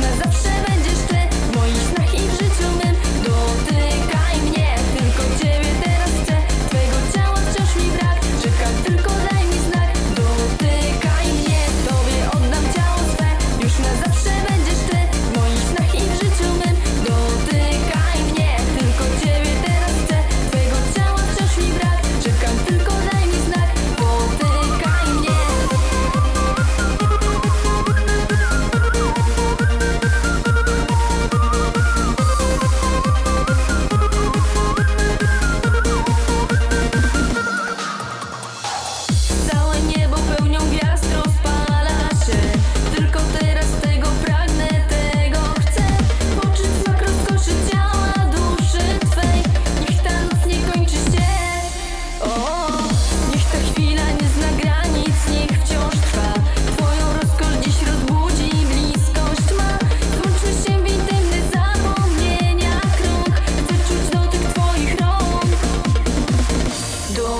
na zawsze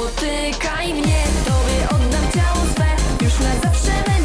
dotykaj mnie Tobie oddam ciało swe. Już na zawsze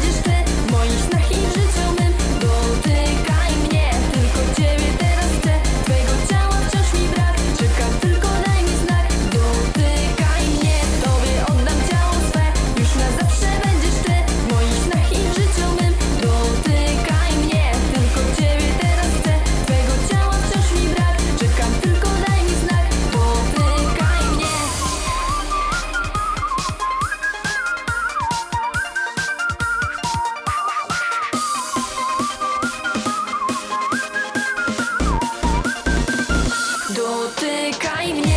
dotykaj mnie.